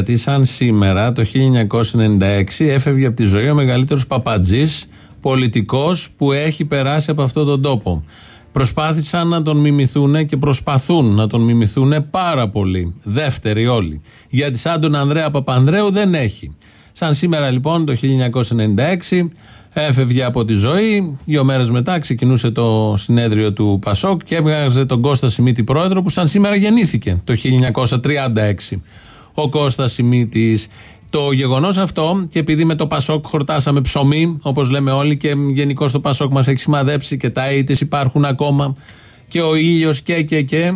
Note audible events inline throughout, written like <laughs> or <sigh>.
γιατί σαν σήμερα το 1996 έφευγε από τη ζωή ο μεγαλύτερος παπατζής πολιτικός που έχει περάσει από αυτόν τον τόπο. Προσπάθησαν να τον μιμηθούν και προσπαθούν να τον μιμηθούν πάρα πολύ. Δεύτεροι όλοι. Γιατί σαν τον Ανδρέα Παπανδρέου δεν έχει. Σαν σήμερα λοιπόν το 1996 έφευγε από τη ζωή. Δύο μέρες μετά ξεκινούσε το συνέδριο του Πασόκ και έβγαζε τον Κώστα Σιμίτη πρόεδρο που σαν σήμερα γεννήθηκε το 1936. Ο Κώστας Σιμίτης το γεγονός αυτό, και επειδή με το Πασόκ χορτάσαμε ψωμί, όπως λέμε όλοι, και γενικώ το Πασόκ μας έχει σημαδέψει και τα αίτες υπάρχουν ακόμα, και ο ήλιος και και και,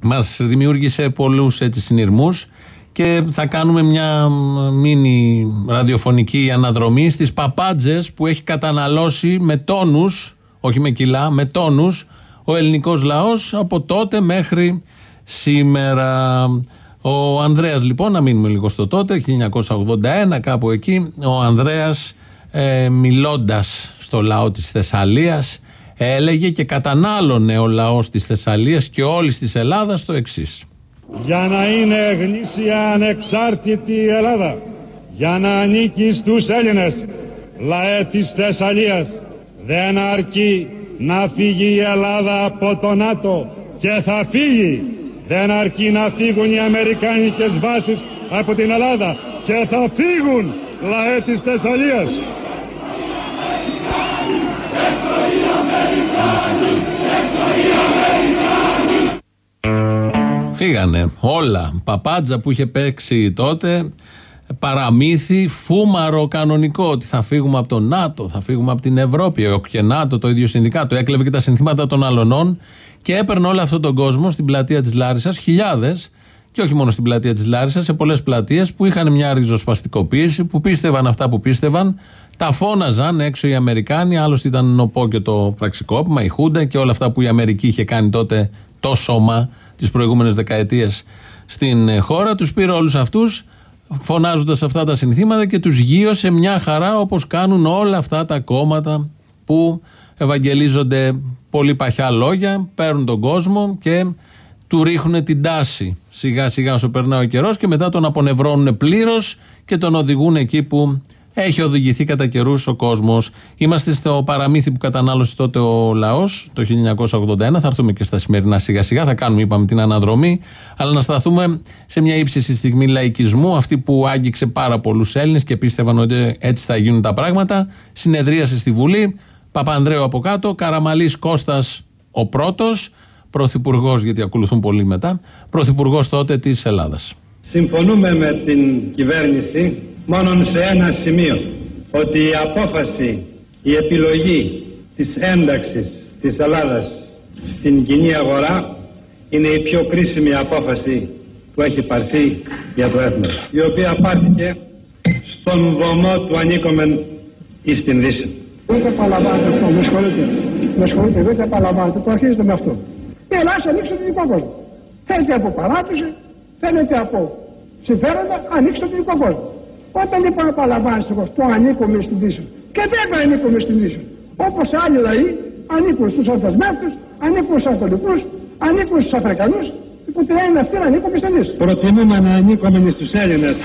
μας δημιούργησε πολλούς έτσι συνειρμούς. Και θα κάνουμε μια μίνι ραδιοφωνική αναδρομή στις παπάντζες που έχει καταναλώσει με τόνους, όχι με κιλά, με τόνους ο ελληνικός λαός από τότε μέχρι σήμερα. Ο Ανδρέας λοιπόν, να μείνουμε λίγο στο τότε, 1981 κάπου εκεί, ο Ανδρέας ε, μιλώντας στο λαό της Θεσσαλίας έλεγε και κατανάλωνε ο λαός της Θεσσαλίας και όλης της Ελλάδας το εξής. Για να είναι γνήσια ανεξάρτητη η Ελλάδα, για να ανήκει στους Έλληνες, λαέ της Θεσσαλίας, δεν αρκεί να φύγει η Ελλάδα από το ΝΑΤΟ και θα φύγει. Δεν αρκεί να φύγουν οι Αμερικάνικες βάσεις από την Ελλάδα και θα φύγουν λαέ της Θεσσαλίας. Φύγανε όλα. Παπάντζα που είχε παίξει τότε, παραμύθι, φούμαρο κανονικό ότι θα φύγουμε από το ΝΑΤΟ, θα φύγουμε από την Ευρώπη. Ο και ΝΑΤΟ, το ίδιο συνδικάτο, έκλεβε και τα συνθήματα των αλωνών και έπαιρνε όλο αυτόν τον κόσμο στην πλατεία της Λάρισας, χιλιάδες, και όχι μόνο στην πλατεία της Λάρισας, σε πολλές πλατείες που είχαν μια ριζοσπαστικοποίηση, που πίστευαν αυτά που πίστευαν, τα φώναζαν έξω οι Αμερικάνοι. Άλλωστε ήταν νοπό και το πραξικόπημα, η Χούντα και όλα αυτά που η Αμερική είχε κάνει τότε το σώμα τις προηγούμενες δεκαετίες στην χώρα. Τους πήρε όλους αυτούς φωνάζοντας αυτά τα συνθήματα και τους γύρωσε μια χαρά όπως κάνουν όλα αυτά τα κόμματα που ευαγγελίζονται πολύ παχιά λόγια, παίρνουν τον κόσμο και του ρίχνουν την τάση σιγά σιγά όσο περνάει ο καιρός και μετά τον απονευρώνουν πλήρως και τον οδηγούν εκεί που έχει οδηγηθεί κατά καιρούς ο κόσμος. Είμαστε στο παραμύθι που κατανάλωσε τότε ο λαός το 1981. Θα έρθουμε και στα σημερινά σιγά σιγά. Θα κάνουμε, είπαμε, την αναδρομή. Αλλά να σταθούμε σε μια ύψιστη στιγμή λαϊκισμού. Αυτή που άγγιξε πάρα πολλούς Έλληνες και πίστευαν ότι έτσι θα γίνουν τα πράγματα. Συνεδρίασε στη Βουλή. Παπανδρέου από κάτω. Καραμαλής Κώστας ο πρώτος. Πρωθυπουργός, γιατί ακολουθούν πολύ μετά. Πρωθυπουργός τότε της Ελλάδας. Συμφωνούμε με την κυβέρνηση μόνο σε ένα σημείο ότι η απόφαση, η επιλογή της ένταξης της Ελλάδας στην κοινή αγορά είναι η πιο κρίσιμη απόφαση που έχει πάρθει για το έθνος η οποία πάρθηκε στον βωμό του ανήκομεν εις την Δύση. Δεν τα παραλαμβάνετε αυτό, με συγχωρείτε. Με συγχωρείτε, δεν τα παραλαμβάνετε, το αρχίζετε με αυτό. Η Ελλάδα ανοίξτε τον κόσμο. Φαίνεται από παράδοση, φαίνεται από συμφέροντα, ανοίξτε τον κόσμο. Όταν λοιπόν απαλαμβάνεις εγώ το ανήκουμε στην Δύση και βέβαια ανήκουμε στην Δύση όπως άλλοι λαοί ανήκουν στους αντασμεύτους, ανήκουν στους Ανατολικούς, ανήκουν στους Αφρικανούς που την είναι αυτή να ανήκουμε στην Δύση. Προτιμούμε να ανήκουμε στους Έλληνες.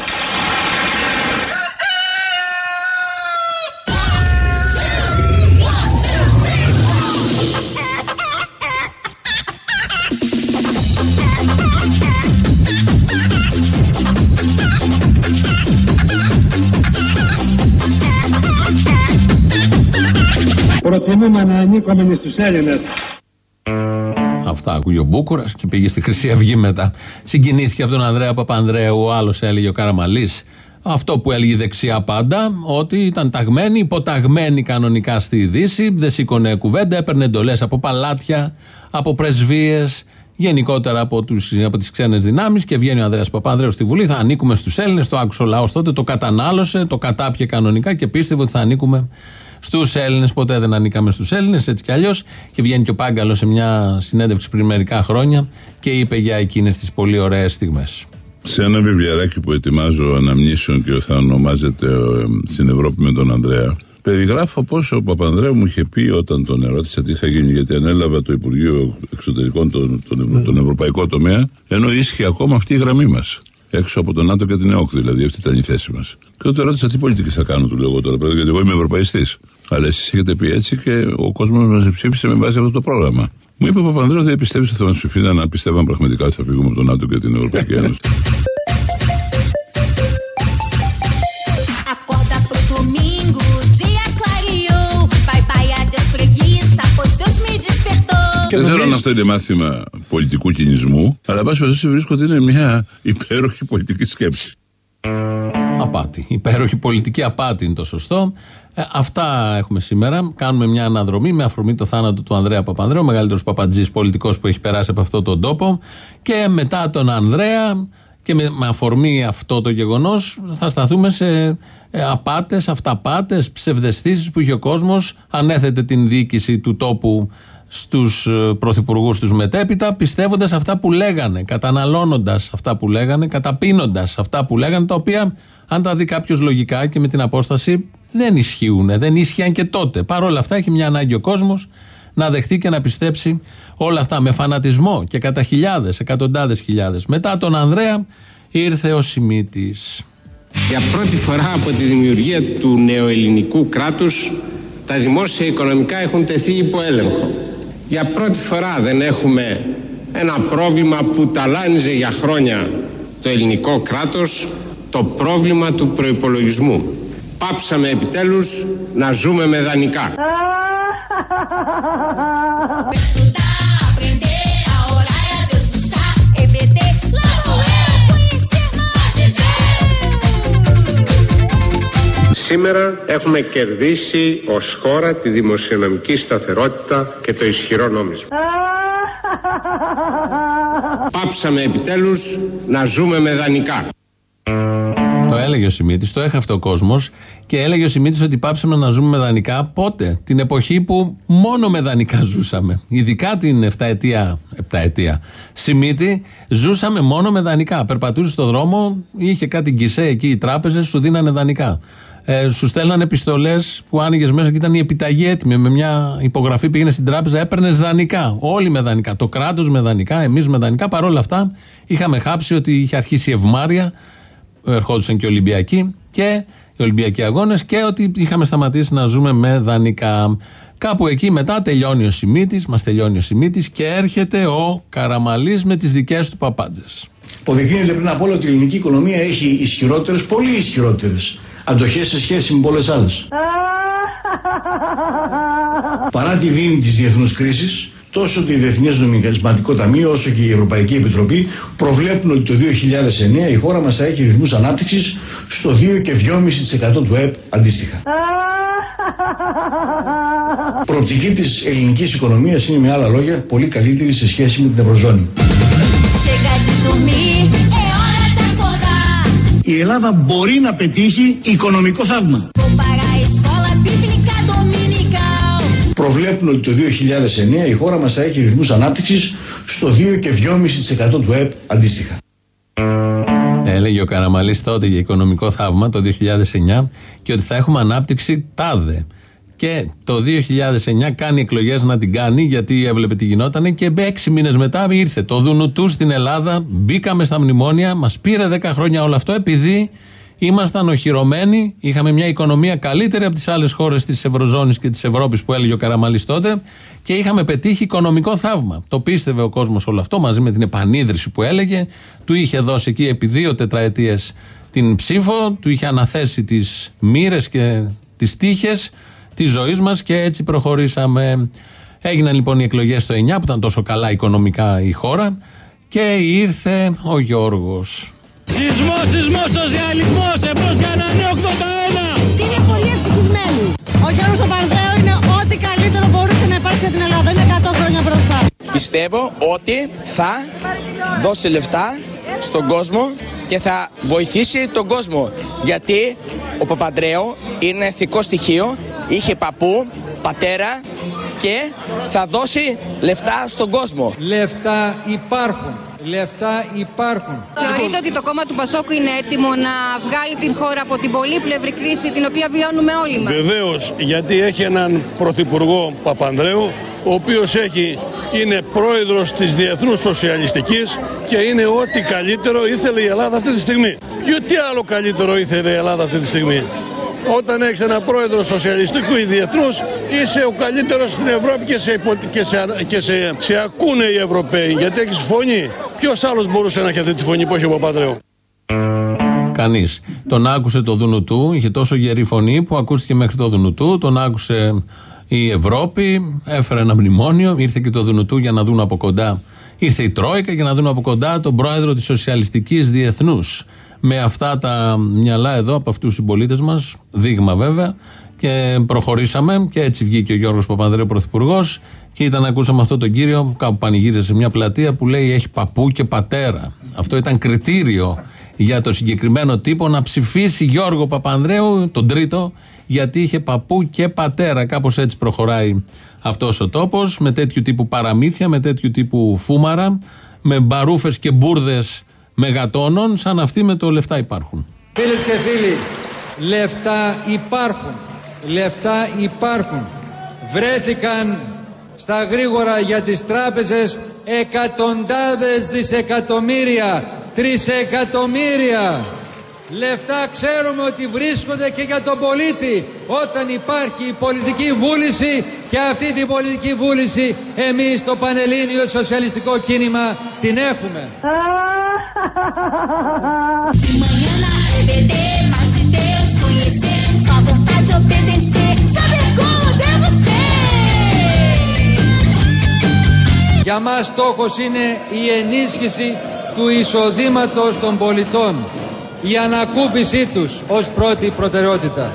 Προτιμούμε να ανήκουμε στους Έλληνες. Αυτά ακούγε ο Μπούκουρας και πήγε στη Χρυσή Αυγή μετά. Συγκινήθηκε από τον Ανδρέα Παπανδρέου, ο άλλος έλεγε ο Καραμαλής. αυτό που έλεγε η δεξιά πάντα, ότι ήταν ταγμένη, υποταγμένη κανονικά στη Δύση, δεν σήκωνε κουβέντα, έπαιρνε εντολές από παλάτια, από πρεσβείες, γενικότερα από, τους, από τις ξένες δυνάμεις και βγαίνει ο Ανδρέας Παπανδρέου στη Βουλή, θα ανήκουμε στους Έλληνες, το άκουσε ο λαός τότε, το κατανάλωσε, το κατάπιε κανονικά και πίστευε ότι θα ανήκουμε στους Έλληνες. Ποτέ δεν ανήκαμε στους Έλληνες, έτσι κι αλλιώς. Και βγαίνει και ο Πάγκαλος σε μια συνέντευξη πριν μερικά χρόνια και είπε για εκείνες τις πολύ ωραίες στιγμές. Σε ένα βιβλιαράκι που ετοιμάζω αναμνήσεων και θα ονομάζεται ε, Στην Ευρώπη με τον Ανδρέα, περιγράφω πώ ο Παπανδρέου μου είχε πει όταν τον ερώτησα τι θα γίνει, γιατί ανέλαβε το Υπουργείο Εξωτερικών τον, τον, τον Ευρωπαϊκό τομέα, ενώ ίσχυε ακόμα αυτή η γραμμή μας. Έξω από τον ΝΑΤΟ και την ΕΟΚ, δηλαδή, αυτή ήταν η θέση μας. Και τότε ρώτησα τι πολιτική θα κάνω, του λέω τώρα, γιατί εγώ είμαι Ευρωπαϊστής. Αλλά εσείς έχετε πει έτσι και ο κόσμος μας ψήφισε με βάση αυτό το πρόγραμμα. Μου είπε ο Παπανδρέου δεν πιστεύει ότι θα μα ψηφίδαν να πιστεύαν πραγματικά ότι θα φύγουμε από τον ΝΑΤΟ και την Ευρωπαϊκή <laughs> Ένωση. Δεν ξέρω αν αυτό είναι μάθημα πολιτικού κινησμού, αλλά πάση περιπτώσει βρίσκω ότι είναι μια υπέροχη πολιτική σκέψη. Απάτη. Υπέροχη πολιτική απάτη είναι το σωστό. Ε, αυτά έχουμε σήμερα. Κάνουμε μια αναδρομή με αφορμή το θάνατο του Ανδρέα Παπανδρέου, ο μεγαλύτερος παπατζής πολιτικός που έχει περάσει από αυτόν τον τόπο. Και μετά τον Ανδρέα και με, με αφορμή αυτό το γεγονός θα σταθούμε σε ε, απάτες, αυταπάτες, ψευδεστήσεις που είχε ο κόσμος. Ανέθετε την διοίκηση του τόπου στους ε, πρωθυπουργούς τους μετέπειτα, πιστεύοντας αυτά που λέγανε, καταναλώνοντας αυτά που λέγανε, καταπίνοντας αυτά που λέγανε, τα οποία, αν τα δει κάποιος λογικά και με την απόσταση, δεν ισχύουν. Δεν ίσχυαν και τότε. Παρ' όλα αυτά, έχει μια ανάγκη ο κόσμος να δεχτεί και να πιστέψει όλα αυτά με φανατισμό και κατά χιλιάδες, εκατοντάδες χιλιάδες. Μετά τον Ανδρέα ήρθε ο Σιμίτης. Για πρώτη φορά από τη δημιουργία του νεοελληνικού κράτους τα δημόσια οικονομικά έχουν τεθεί υπό έλεγχο. Για πρώτη φορά δεν έχουμε ένα πρόβλημα που ταλάνιζε για χρόνια το ελληνικό κράτος, το πρόβλημα του προϋπολογισμού. Πάψαμε επιτέλους να ζούμε με δανεικά. Σήμερα έχουμε κερδίσει ως χώρα τη δημοσιονομική σταθερότητα και το ισχυρό νόμισμα. Πάψαμε επιτέλους να ζούμε με δανεικά. Το έλεγε ο Σιμίτης, το έχασε ο κόσμος και έλεγε ο Σιμίτης ότι πάψαμε να ζούμε με δανεικά πότε, την εποχή που μόνο με δανεικά ζούσαμε. Ειδικά την 7 ετία, 7 ετία Σιμίτη, ζούσαμε μόνο με δανεικά. Περπατούσε στο δρόμο, είχε κάτι γκισέ εκεί, οι τράπεζες σου δίνανε δανεικά ε, σου στέλνανε επιστολές που άνοιγες μέσα και ήταν η επιταγή έτοιμη. Με μια υπογραφή πήγαινε στην τράπεζα, έπαιρνες δανεικά. Όλοι με δανεικά. Το κράτος με δανεικά, εμείς με δανεικά. Παρ' όλα αυτά είχαμε χάψει ότι είχε αρχίσει η ευμάρεια. Ερχόντουσαν και οι Ολυμπιακοί και οι Ολυμπιακοί αγώνες και ότι είχαμε σταματήσει να ζούμε με δανεικά. Κάπου εκεί μετά τελειώνει ο Σιμίτης, μας τελειώνει ο Σιμίτης και έρχεται ο Καραμαλής με τις δικές του παπάντζες. Αποδεικνύεται πριν από όλα ότι η ελληνική οικονομία έχει ισχυρότερες, πολύ ισχυρότερες αντοχές σε σχέση με πολλές άλλες. <laughs> Παρά τη δίνη της διεθνούς κρίσης, τόσο το Διεθνές Νομισματικό Ταμείο όσο και η Ευρωπαϊκή Επιτροπή προβλέπουν ότι το 2009 η χώρα μας θα έχει ρυθμούς ανάπτυξης στο 2 και 2,5% του ΕΠ αντίστοιχα. Προοπτική της ελληνικής οικονομίας είναι με άλλα λόγια πολύ καλύτερη σε σχέση με την Ευρωζώνη. η Ελλάδα μπορεί να πετύχει οικονομικό θαύμα. Προβλέπουν ότι το 2009 η χώρα μας θα έχει ρυθμούς ανάπτυξης στο 2 και 2,5% του ΕΠ αντίστοιχα. Έλεγε ο Καραμαλής τότε για οικονομικό θαύμα το 2009 και ότι θα έχουμε ανάπτυξη τάδε. Και το 2009 κάνει εκλογές να την κάνει γιατί έβλεπε τι γινόταν και έξι μήνες μετά ήρθε το δούνου του στην Ελλάδα. Μπήκαμε στα μνημόνια, μας πήρε 10 χρόνια όλο αυτό επειδή ήμασταν οχυρωμένοι, είχαμε μια οικονομία καλύτερη από τις άλλες χώρες της Ευρωζώνης και της Ευρώπης που έλεγε ο Καραμαλής τότε και είχαμε πετύχει οικονομικό θαύμα. Το πίστευε ο κόσμος όλο αυτό μαζί με την επανίδρυση που έλεγε. Του είχε δώσει εκεί επί δύο τετραετίες την ψήφο, του είχε αναθέσει τις μοίρες και τις τύχες της ζωής μας και έτσι προχωρήσαμε. Έγιναν λοιπόν οι εκλογές το 9 που ήταν τόσο καλά οικονομικά η χώρα και ήρθε ο Γιώργος. Σεισμός, σεισμός, σοσιαλισμός, εμπρός για ένα νέο 81. Είναι πολύ ευτυχισμένοι. Ο Γιώργος Παπανδρέου είναι ό,τι καλύτερο μπορούσε να υπάρξει για την Ελλάδα. Είναι 100 χρόνια μπροστά. Πιστεύω ότι θα δώσει λεφτά στον κόσμο και θα βοηθήσει τον κόσμο. Γιατί ο Παπαντρέου είναι ηθικό στοιχείο, είχε παππού, πατέρα και θα δώσει λεφτά στον κόσμο. Λεφτά υπάρχουν. Λεφτά υπάρχουν. Θεωρείτε ότι το κόμμα του Πασόκου είναι έτοιμο να βγάλει την χώρα από την πολύπλευρη κρίση την οποία βιώνουμε όλοι μας; Βεβαίως, γιατί έχει έναν πρωθυπουργό Παπανδρέου, ο οποίος έχει, είναι πρόεδρος της Διεθνούς Σοσιαλιστικής και είναι ό,τι καλύτερο ήθελε η Ελλάδα αυτή τη στιγμή. Και τι άλλο καλύτερο ήθελε η Ελλάδα αυτή τη στιγμή; Όταν έχεις ένα πρόεδρο σοσιαλιστικού ή διεθνούς, είσαι ο καλύτερος στην Ευρώπη και σε, και σε, και σε, σε ακούνε οι Ευρωπαίοι. Γιατί έχεις φωνή; Ποιος άλλος μπορούσε να έχει αυτή τη φωνή που έχει ο Παπαδρέου; Κανείς. Τον άκουσε το Δουνουτού, είχε τόσο γερή φωνή που ακούστηκε μέχρι το Δουνουτού. Τον άκουσε η Ευρώπη, έφερε ένα μνημόνιο, ήρθε και το Δουνουτού για να δουν από κοντά. Ήρθε η Τρόικα για να δουν από κοντά τον πρόεδρο της Σοσιαλιστικής Διεθνούς. Με αυτά τα μυαλά εδώ από αυτούς τους συμπολίτες μας, δείγμα βέβαια, και προχωρήσαμε και έτσι βγήκε ο Γιώργος Παπανδρέου Πρωθυπουργός και ήταν ακούσαμε αυτό τον κύριο κάπου πανηγύριζε σε μια πλατεία που λέει έχει παππού και πατέρα. Αυτό ήταν κριτήριο για το συγκεκριμένο τύπο να ψηφίσει Γιώργο Παπανδρέου, τον τρίτο, γιατί είχε παππού και πατέρα. Κάπως έτσι προχωράει αυτός ο τόπος, με τέτοιου τύπου παραμύθια, με τέτοιου τύπου φούμαρα, με μπαρούφες και μπουρδες μεγατόνων, σαν αυτοί με το λεφτά υπάρχουν. Φίλες και φίλοι, λεφτά υπάρχουν. Λεφτά υπάρχουν. Βρέθηκαν στα γρήγορα για τις τράπεζες εκατοντάδες δισεκατομμύρια, τρισεκατομμύρια. Λεφτά ξέρουμε ότι βρίσκονται και για τον πολίτη όταν υπάρχει η πολιτική βούληση και αυτή την πολιτική βούληση εμείς το Πανελλήνιο Σοσιαλιστικό Κίνημα την έχουμε. Για μας στόχος είναι η ενίσχυση του εισοδήματος των πολιτών, η ανακούπισή τους ως πρώτη προτεραιότητα.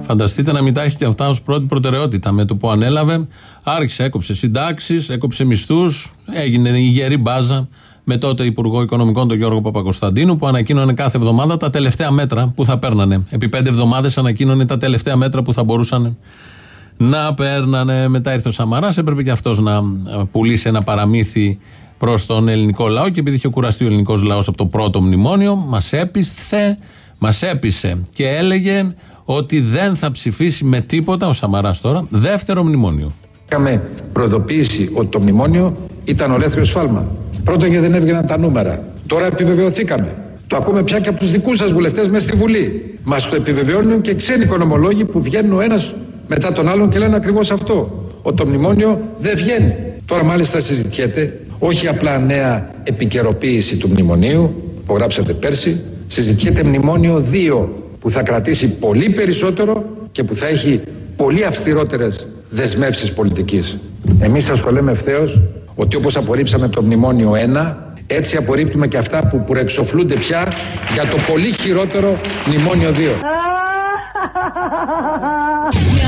Φανταστείτε να μην τα έχετε αυτά ως πρώτη προτεραιότητα. Με το που ανέλαβε, άρχισε, έκοψε συντάξεις, έκοψε μισθούς, έγινε η γερή μπάζα με τότε Υπουργό Οικονομικών τον Γιώργο Παπακοσταντίνου που ανακοίνωνε κάθε εβδομάδα τα τελευταία μέτρα που θα παίρνανε. Επί πέντε εβδομάδες ανακοίνωνε τα τελευταία μέτρα που θα μπορούσαν να παίρνανε. Μετά ήρθε ο Σαμαράς, έπρεπε και αυτός να πουλήσει ένα παραμύθι προς τον ελληνικό λαό και επειδή είχε κουραστεί ο ελληνικός λαός από το πρώτο μνημόνιο, μας έπιστε, μας έπεισε και έλεγε ότι δεν θα ψηφίσει με τίποτα ο Σαμαράς τώρα δεύτερο μνημόνιο. Είχαμε προειδοποίηση ότι το μνημόνιο ήταν ολέθριο σφάλμα. Πρώτον γιατί δεν έβγαιναν τα νούμερα. Τώρα επιβεβαιωθήκαμε. Το ακούμε πια και από τους δικούς σας βουλευτές μέσα στη Βουλή. Μας το επιβεβαιώνουν και ξένοι οικονομολόγοι που βγαίνουν ο ένας μετά τον άλλον και λένε ακριβώς αυτό. Ότι το μνημόνιο δεν βγαίνει. Τώρα μάλιστα συζητιέται όχι απλά νέα επικαιροποίηση του μνημονίου που γράψατε πέρσι, συζητιέται μνημόνιο 2 που θα κρατήσει πολύ περισσότερο και που θα έχει πολύ αυστηρότερες δεσμεύσεις πολιτικής. Εμείς σας το λέμε ευθέως ότι όπως απορρίψαμε το μνημόνιο 1 έτσι απορρίπτουμε και αυτά που προεξοφλούνται πια για το πολύ χειρότερο μνημόνιο 2. <laughs> <laughs>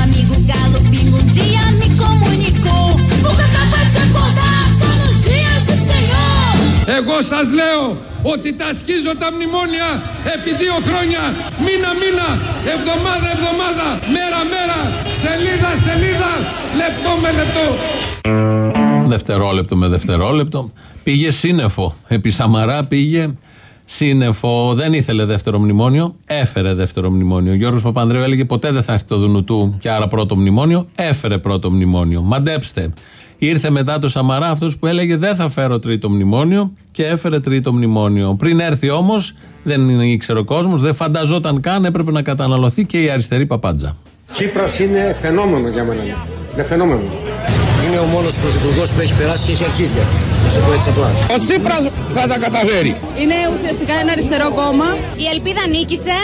Εγώ σας λέω ότι τα σκίζω τα μνημόνια επί δύο χρόνια, μήνα μήνα, εβδομάδα εβδομάδα, μέρα μέρα, σελίδα σελίδα, λεπτό με λεπτό. Δευτερόλεπτο με δευτερόλεπτο. Πήγε σύννεφο. Επί Σαμαρά πήγε σύννεφο. Δεν ήθελε δεύτερο μνημόνιο. Έφερε δεύτερο μνημόνιο. Ο Γιώργος Παπανδρέου έλεγε ποτέ δεν θα έρθει το Δουνουτού και άρα πρώτο μνημόνιο. Έφερε πρώτο μνημόνιο. Μαντέψτε. Ήρθε μετά το Σαμαρά αυτός που έλεγε Δεν θα φέρω τρίτο μνημόνιο και έφερε τρίτο μνημόνιο. Πριν έρθει όμως, δεν ήξερε ο κόσμος, δεν φανταζόταν καν, έπρεπε να καταναλωθεί και η αριστερή παπάντζα. Κύπρο είναι φαινόμενο για μένα. Είναι φαινόμενο. Είναι ο μόνος πρωθυπουργός που έχει περάσει και έχει αρχίδια. Να το έτσι απλά. Ο Τσίπρας θα τα καταφέρει. Είναι ουσιαστικά ένα αριστερό κόμμα. Η ελπίδα νίκησε.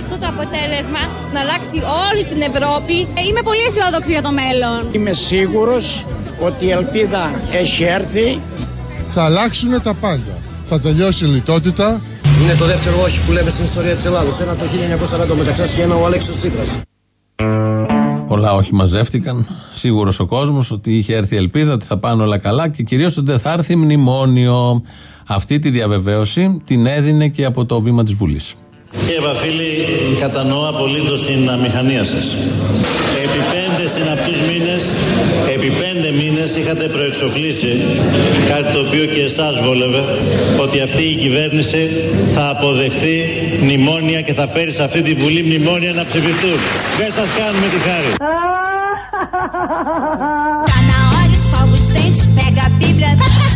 Αυτό το αποτέλεσμα να αλλάξει όλη την Ευρώπη. Είμαι πολύ αισιόδοξη για το μέλλον. Είμαι σίγουρος ότι η ελπίδα έχει έρθει. Θα αλλάξουν τα πάντα. θα τελειώσει η λιτότητα. Είναι το δεύτερο όχι που λέμε στην ιστορία της Ελλάδος. Ένα το 1940 μεταξύ και ένα ο Αλέξης Τσίπρας. Πολλά όχι μαζεύτηκαν. Σίγουρος ο κόσμος ότι είχε έρθει η ελπίδα ότι θα πάνε όλα καλά και κυρίως ότι δεν θα έρθει μνημόνιο. Αυτή τη διαβεβαίωση την έδινε και από το βήμα της Βουλής. Κύριε Βαφίλη, κατανοώ απολύτως την αμηχανία σας. Επί πέντε συναπτούς μήνες, επί πέντε μήνες είχατε προεξοφλήσει κάτι το οποίο και εσάς βόλευε, ότι αυτή η κυβέρνηση θα αποδεχθεί μνημόνια και θα φέρει σε αυτή τη Βουλή μνημόνια να ψηφιστούν. Δεν σας κάνουμε τη χάρη. Tá na hora, escova os dentes, pega a Bíblia, vai pra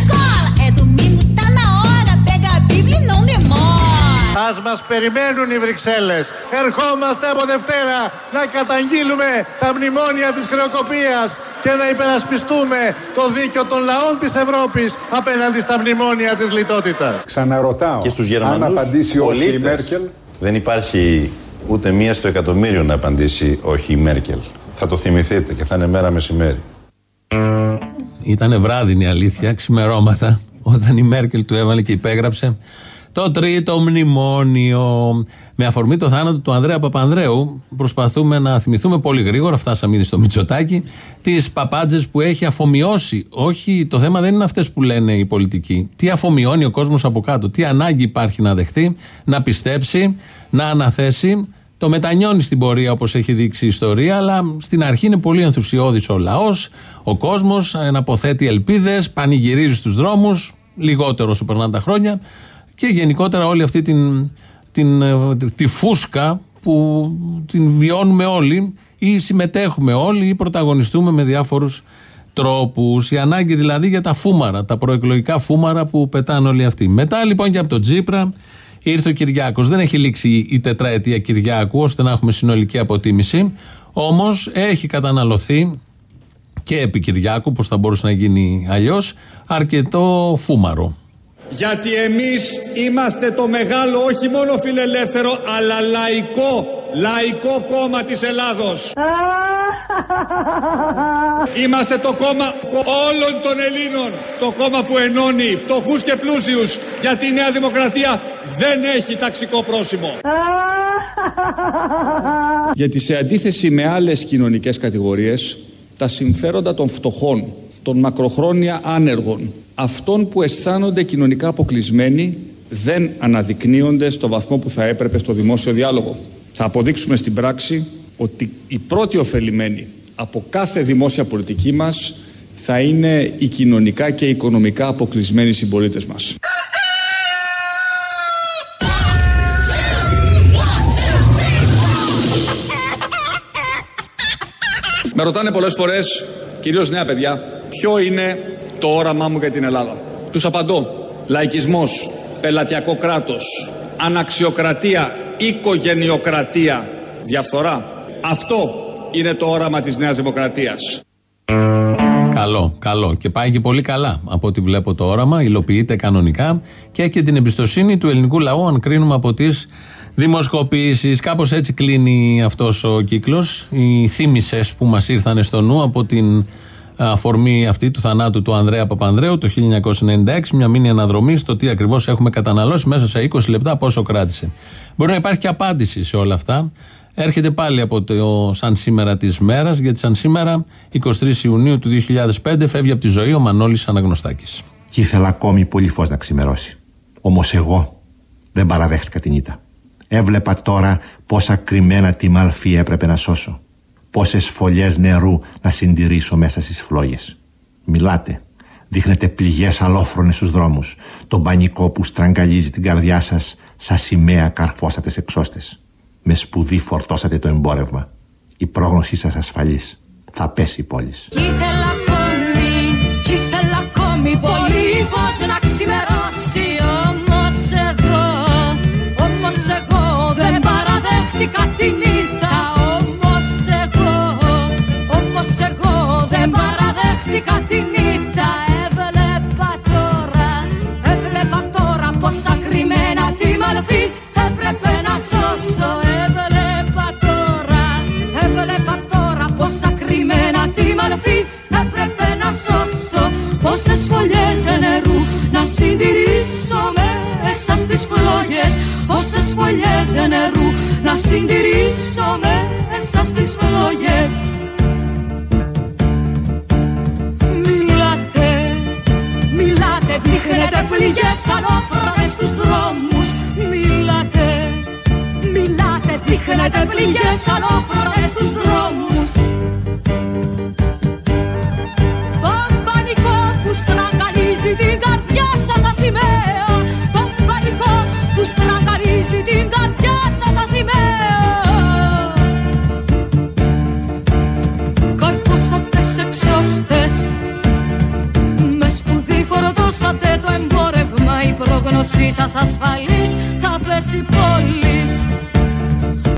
Ας μας περιμένουν οι Βρυξέλλες. Ερχόμαστε από Δευτέρα να καταγγείλουμε τα μνημόνια της χρεοκοπίας και να υπερασπιστούμε το δίκαιο των λαών της Ευρώπης απέναντι στα μνημόνια της λιτότητας. Ξαναρωτάω, Και στους Γερμανούς αν απαντήσει όχι η πολίτες. Μέρκελ, Δεν υπάρχει ούτε μία στο εκατομμύριο να απαντήσει όχι η Μέρκελ. Θα το θυμηθείτε και θα είναι μέρα μεσημέρι. Ήταν βράδυνη αλήθεια, ξημερώματα, όταν η Μέρκελ του έβαλε και υπέγραψε το τρίτο μνημόνιο. Με αφορμή το θάνατο του Ανδρέα Παπανδρέου, προσπαθούμε να θυμηθούμε πολύ γρήγορα, φτάσαμε ήδη στο Μητσοτάκι, τις παπάντζες που έχει αφομοιώσει. Όχι, το θέμα δεν είναι αυτές που λένε οι πολιτικοί. Τι αφομοιώνει ο κόσμος από κάτω, τι ανάγκη υπάρχει να δεχτεί, να πιστέψει, να αναθέσει. Το μετανιώνει στην πορεία όπως έχει δείξει η ιστορία, αλλά στην αρχή είναι πολύ ενθουσιώδης ο λαός, ο κόσμος, αναποθέτει ελπίδες, πανηγυρίζει στους δρόμους, λιγότερο όσο περνάνε τα χρόνια και γενικότερα όλη αυτή την, την, ε, τη φούσκα που την βιώνουμε όλοι ή συμμετέχουμε όλοι ή πρωταγωνιστούμε με διάφορους τρόπους. Η ανάγκη δηλαδή για τα φούμαρα, τα προεκλογικά φούμαρα που πετάνε όλοι αυτοί. Μετά λοιπόν και από τον Τζίπρα ήρθε ο Κυριάκος. Δεν έχει λήξει η τετραετία Κυριάκου ώστε να έχουμε συνολική αποτίμηση. Όμως έχει καταναλωθεί και επί Κυριάκου, πώς θα μπορούσε να γίνει αλλιώς, αρκετό φούμαρο. Γιατί εμείς είμαστε το μεγάλο όχι μόνο φιλελεύθερο αλλά λαϊκό, λαϊκό κόμμα της Ελλάδος. <laughs> Είμαστε το κόμμα όλων των Ελλήνων. Το κόμμα που ενώνει φτωχούς και πλούσιους. Γιατί η Νέα Δημοκρατία δεν έχει ταξικό πρόσημο. <laughs> Γιατί σε αντίθεση με άλλες κοινωνικές κατηγορίες, τα συμφέροντα των φτωχών, των μακροχρόνια άνεργων, αυτών που αισθάνονται κοινωνικά αποκλεισμένοι, δεν αναδεικνύονται στο βαθμό που θα έπρεπε στο δημόσιο διάλογο. Θα αποδείξουμε στην πράξη ότι οι πρώτοι ωφελημένοι από κάθε δημόσια πολιτική μας θα είναι οι κοινωνικά και οικονομικά αποκλεισμένοι συμπολίτες μας. Με ρωτάνε πολλές φορές, κυρίως νέα παιδιά, ποιο είναι το όραμά μου για την Ελλάδα. Τους απαντώ, λαϊκισμός, πελατειακό κράτος, αναξιοκρατία, οικογενειοκρατία, διαφθορά. Αυτό είναι το όραμα της Νέας Δημοκρατίας. Καλό, καλό. Και πάει και πολύ καλά από ό,τι βλέπω το όραμα. Υλοποιείται κανονικά και έχει και την εμπιστοσύνη του ελληνικού λαού, αν κρίνουμε από τις δημοσκοπήσεις. Κάπως έτσι κλείνει αυτός ο κύκλος. Οι θύμησες που μας ήρθαν στο νου από την αφορμή αυτή του θανάτου του Ανδρέα Παπανδρέου το 1996, μια μήνυ αναδρομή στο τι ακριβώς έχουμε καταναλώσει μέσα σε 20 λεπτά, πόσο κράτησε. Μπορεί να υπάρχει και απάντηση σε όλα αυτά. Έρχεται πάλι από το σαν σήμερα της μέρας, γιατί σαν σήμερα, 23 Ιουνίου του 2005, φεύγει από τη ζωή ο Μανώλης Αναγνωστάκης. Και ήθελα ακόμη πολύ φως να ξημερώσει. Όμως εγώ δεν παραδέχτηκα την ήττα. Έβλεπα τώρα πόσα κρυμμένα τη μαλφή έπρεπε να σώσω. Πόσες φωλιές νερού να συντηρήσω μέσα στις φλόγες. Μιλάτε. Δείχνετε πληγές αλόφρονες στους δρόμους. Το πανικό που στραγγαλίζει την καρδιά σας σαν σημαία καρφώσατε σε εξώστες. Με σπουδή φορτώσατε το εμπόρευμα. Η πρόγνωσή σας ασφαλής. Θα πέσει η πόλη. Κι ήθελα ακόμη, κι ήθελα ακόμη πολύ φως να ξημερώσει Όμως εγώ, όμως εγώ δεν παραδέχτηκα την Σκέφτηκα τη νύχτα, έβλεπα τώρα Έβλεπα τώρα πως ακριμένα τη μαλφή Έπρεπε να σώσω, έβλεπα τώρα Έβλεπα τώρα πως ακριμένα τη μαλφή Έπρεπε να σώσω. Πόσες φωλιές νερού Να συντηρήσω μέσα στις φλόγες. Όσες φωλιές νερού Να συντηρήσω μέσα στις φλόγες. Μιλάτε, δείχνετε πληγές ανώφρονες στους δρόμους Μιλάτε, μιλάτε, δείχνετε πληγές ανώφρονες στους δρόμους Η πρόγνωσή σας ασφαλής θα πέσει πόλης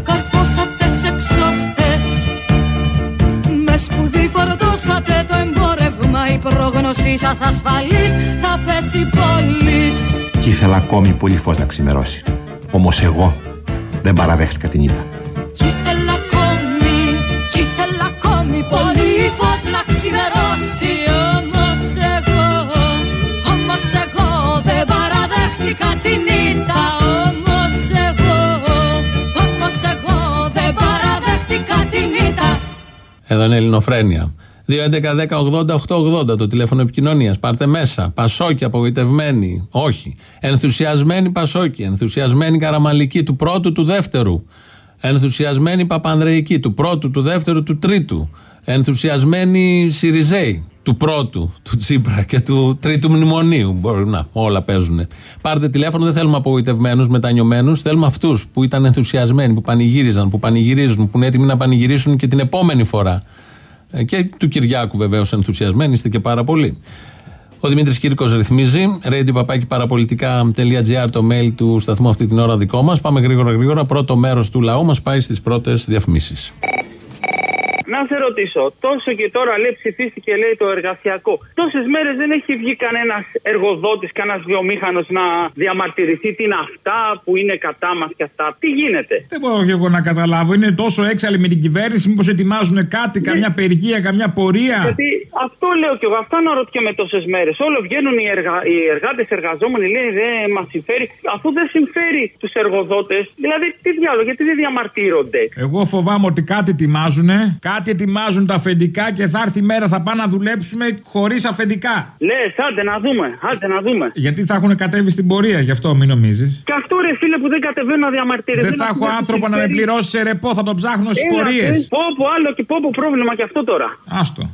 Καρφώσατε σε εξώστες Με σπουδή φορτώσατε το εμπόρευμα Η πρόγνωσή σας ασφαλής θα πέσει πόλης Κι ήθελα ακόμη πολύ φως να ξημερώσει. Όμως εγώ δεν παραδέχτηκα την ήττα. Εδώ είναι Ελληνοφρένια. 2.11.10.80.880 το τηλέφωνο επικοινωνίας. Πάρτε μέσα. Πασόκι απογοητευμένοι. Όχι. Ενθουσιασμένοι Πασόκι. Ενθουσιασμένοι Καραμαλική του πρώτου, του δεύτερου. Ενθουσιασμένοι Παπανδρεϊκοί του πρώτου, του δεύτερου, του τρίτου. Ενθουσιασμένοι Σιριζέοι του πρώτου, του Τσίπρα και του τρίτου μνημονίου. Μπορεί να, όλα παίζουν. Πάρτε τηλέφωνο, δεν θέλουμε απογοητευμένους, μετανιωμένους. Θέλουμε αυτούς που ήταν ενθουσιασμένοι, που πανηγύριζαν, που πανηγυρίζουν, που είναι έτοιμοι να πανηγυρίσουν και την επόμενη φορά. Ε, Και του Κυριάκου βεβαίως ενθουσιασμένοι, είστε και πάρα πολύ. Ο Δημήτρης Κύρκος ρυθμίζει. radio.parapolitica.gr το mail του σταθμού αυτή την ώρα δικό μας. Πάμε γρήγορα γρήγορα. Πρώτο μέρος του λαού μας πάει στις πρώτες διαφημίσεις. Να σε ρωτήσω, τόσο και τώρα λέει ψηφίστηκε λέει το εργασιακό. Τόσες μέρες δεν έχει βγει κανένας εργοδότης, κανένας βιομήχανος να διαμαρτυρηθεί τι είναι αυτά που είναι κατά μας και αυτά. Τι γίνεται; Δεν μπορώ και εγώ να καταλάβω. Είναι τόσο έξαλλοι με την κυβέρνηση, μήπως ετοιμάζουν κάτι, καμιά περγία, καμιά πορεία; Γιατί αυτό λέω κι εγώ, αυτό αναρωτιέμαι τόσες μέρες. Όλο βγαίνουν οι, εργα... οι εργάτες, εργαζόμενοι, λένε δεν μας συμφέρει. Αφού δεν συμφέρει τους εργοδότες, δηλαδή τι διάλογο, γιατί δεν διαμαρτύρονται; Εγώ φοβάμαι ότι κάτι ετοιμάζουν, κάτι ετοιμάζουν τα αφεντικά και θα έρθει η μέρα θα πάνε να δουλέψουμε χωρίς αφεντικά. Λε, άντε να δούμε, άντε να δούμε. Γιατί θα έχουν κατέβει στην πορεία, γι' αυτό μην νομίζεις. Και αυτό ρε φίλε που δεν κατεβαίνουν να διαμαρτυρηθούν. Δεν θα έχω άνθρωπο να με πληρώσει σε ρεπό, θα τον ψάχνω στις Έλα, πορείες. ε, Πω, πω, άλλο και πω, πω πρόβλημα και αυτό τώρα. Άστο.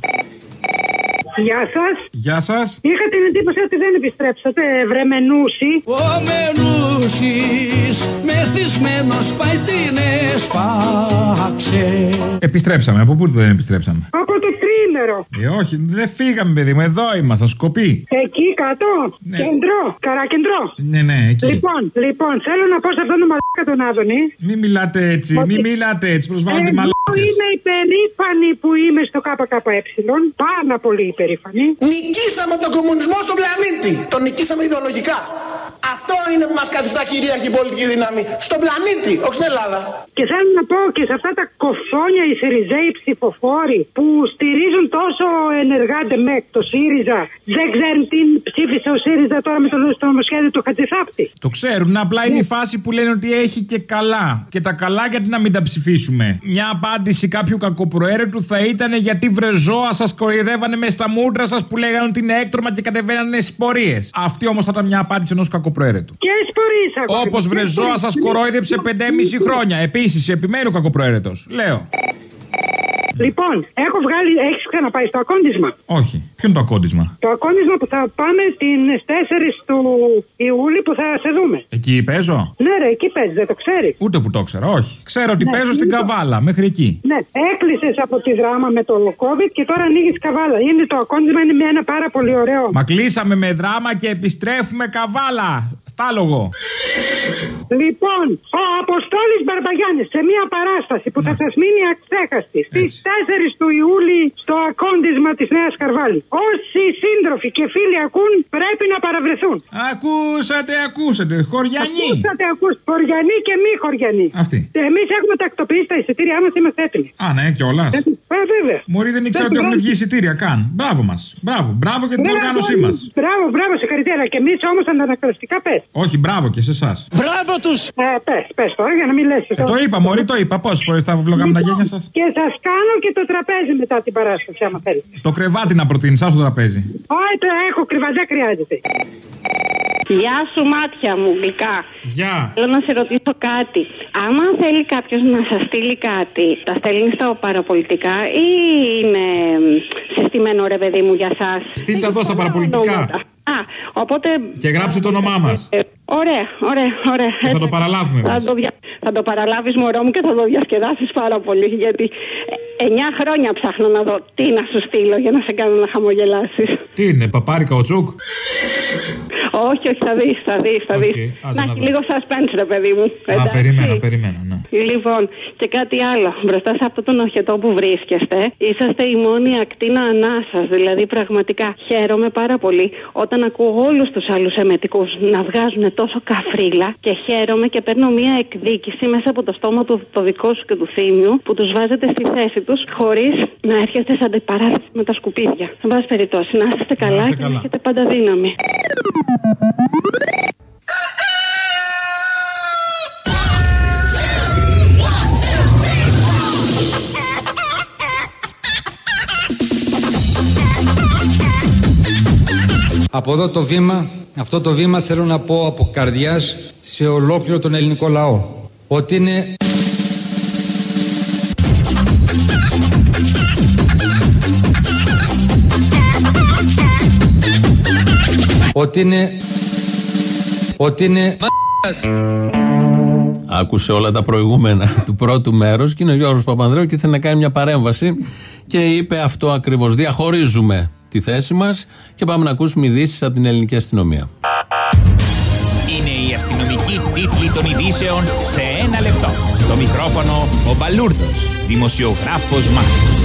Γεια σας. Γεια σας. Είχα την εντύπωση ότι δεν επιστρέψατε, βρε Μενούση. Ο Μενούσης μεθυσμένος πάει την έσπαξε Επιστρέψαμε. Από πού δεν επιστρέψαμε; Από το τρίμερο. Ε, όχι, δεν φύγαμε, παιδί μου. Εδώ ήμασταν, σκοπή. Εκεί κάτω. Ναι. Κεντρό. Καράκεντρό. Ναι, ναι, εκεί. Λοιπόν, λοιπόν, θέλω να πω σε αυτόν τον μαλάκα τον Άδωνη. Μην μιλάτε έτσι, μην μιλάτε έτσι. Προσβάλλονται Εγώ μαλάκες. είμαι υπερήφανη που είμαι στο ΚΚΕ. Πάρα πολύ υπερήφανη. Νικήσαμε τον κομμουνισμό στον πλανήτη. Τον νικήσαμε ιδεολογικά. Αυτό είναι που μας καθιστά κυρίαρχη πολιτική δύναμη. Στον πλανήτη, όχι στην Ελλάδα. Και θέλω να πω και σε αυτά τα κοφόνια οι Σιριζέοι ψηφοφόροι που στηρίζουν τόσο ενεργά ΜΕΚ το ΣΥΡΙΖΑ δεν ξέρουν τι ψήφισε ο ΣΥΡΙΖΑ τώρα με το στο νομοσχέδιο του Χατζηθάπτη. Το ξέρουν, απλά είναι η φάση που λένε ότι έχει και καλά. Και τα καλά γιατί να μην τα ψηφίσουμε; Μια απάντηση κάποιου κακοπροαίρετου θα ήταν γιατί βρεζόα σας κοροϊδεύανε μες στα μούτρα σας που λέγανε ότι είναι έκτρωμα και κατεβαίνανε στις πορείες. Αυτή όμως θα ήταν μια απάντηση ενός κακοπροαίρετου. Και σπορείς ακόμα. Όπως βρεζόα σας κορόιδεψε 5,5 χρόνια. Επίσης, επιμένω κακοπροαίρετος. Λέω. Λοιπόν, έχω βγάλει, έχεις ξαναπάει στο ακόντισμα; Όχι. Ποιο είναι το ακόντισμα; Το ακόντισμα που θα πάμε την 4 του Ιούλη που θα σε δούμε. Εκεί παίζω; Ναι, ρε, εκεί παίζεις, δεν το ξέρεις. Ούτε που το ξέρω, όχι. Ξέρω ότι Ναι, παίζω στην είναι το- καβάλα, μέχρι εκεί. Ναι, έκλεισες από τη δράμα με το COVID και τώρα ανοίγεις καβάλα. Είναι το ακόντισμα, είναι μια- ένα πάρα πολύ ωραίο. Μα κλείσαμε με δράμα και επιστρέφουμε καβάλα. Στάλογο. Λοιπόν, ο Αποστόλης Μπαρμπαγιάννης σε μια παράσταση που θα Ναι. σας μείνει αξέχαστη στις 4 του Ιούλη στο ακόντισμα της Νέας Καρβάλη. Όσοι σύντροφοι και φίλοι ακούν πρέπει να παραβρεθούν. Ακούσατε, ακούσατε. Χωριανοί. Ακούσατε, ακούσατε. Χωριανοί και μη χωριανοί. Αυτή. Εμείς έχουμε τακτοποιήσει τα εισιτήριά μας, είμαστε έτοιμοι. Α, ναι, κιόλας. Ε, βέβαια. Μωρή δεν ήξερα ότι Δεν έχουν μπράβο. βγει εισιτήρια καν. Μπράβο μας. Μπράβο, μπράβο για την Μπράβο, οργάνωσή όλοι. μας. Μπράβο, μπράβο, συγχαρητήρια. Και εμείς όμως αντανακλαστικά πες. Όχι, μπράβο και σε εσάς. Μπράβο τους! Ε, πες, πες τώρα για να μην λες. Ε, το είπα, Μωρή, το είπα. Πόσες φορές τα βλογάμε τα γένια σας; Και σας κάνω και το τραπέζι μετά την παράσταση, άμα θέλετε. Το κρεβάτι να προτείνεις, σα το τραπέζι. Όχι, το έχω κρυβαντά χρειάζεται. Γεια σου, μάτια μου, γλυκά. Γεια. Θέλω να σε ρωτήσω κάτι. Άμα θέλει κάποιος να σας στείλει κάτι, τα στέλνει στα παραπολιτικά ή είναι μ, συστημένο ρε παιδί μου για εσά. Στείλτε εδώ στα παραπολιτικά. Α, οπότε. Και γράψτε το όνομά μας. Ε, ωραία, ωραία, ωραία. Και θα το παραλάβουμε Θα εμείς. το, δια... θα το παραλάβεις μωρό μου και θα το διασκεδάσεις πάρα πολύ. Γιατί ε, εννιά χρόνια ψάχνω να δω τι να σου στείλω για να σε κάνω να χαμογελάσεις. Τι είναι, παπάρι καουτσούκ. Όχι, όχι, θα δεις, θα δεις, θα δεις. άντε Να να έχει δω. λίγο suspense, ρε παιδί μου. Α, Εντάξει. περιμένω, περιμένω, ναι. Λοιπόν, και κάτι άλλο. Μπροστά σε αυτό τον οχετό που βρίσκεστε, είσαστε η μόνη ακτίνα ανάσας. Δηλαδή, πραγματικά χαίρομαι πάρα πολύ όταν ακούω όλους τους άλλους εμετικούς να βγάζουν τόσο καφρίλα και χαίρομαι και παίρνω μία εκδίκηση μέσα από το στόμα του το δικό σου και του θύμιου που τους βάζετε στη θέση τους χωρίς να έρχεστε σε αντιπαράθεση με τα σκουπίδια. Εν πάση περιπτώσει, να είστε καλά είστε και να καλά. έχετε πάντα δύναμη. Από εδώ το βήμα, αυτό το βήμα θέλω να πω από καρδιάς σε ολόκληρο τον ελληνικό λαό. Ότι είναι ότι είναι ότι είναι Άκουσε όλα τα προηγούμενα <laughs> του πρώτου μέρους και είναι ο Γιώργος Παπανδρέου και ήθελε να κάνει μια παρέμβαση και είπε αυτό ακριβώς. Διαχωρίζουμε τη θέση μας και πάμε να ακούσουμε ειδήσεις από την ελληνική αστυνομία. Είναι η αστυνομική τίτλη των ειδήσεων σε ένα λεπτό. Στο μικρόφωνο ο Μπαλούρδος, δημοσιογράφος Μάρκος.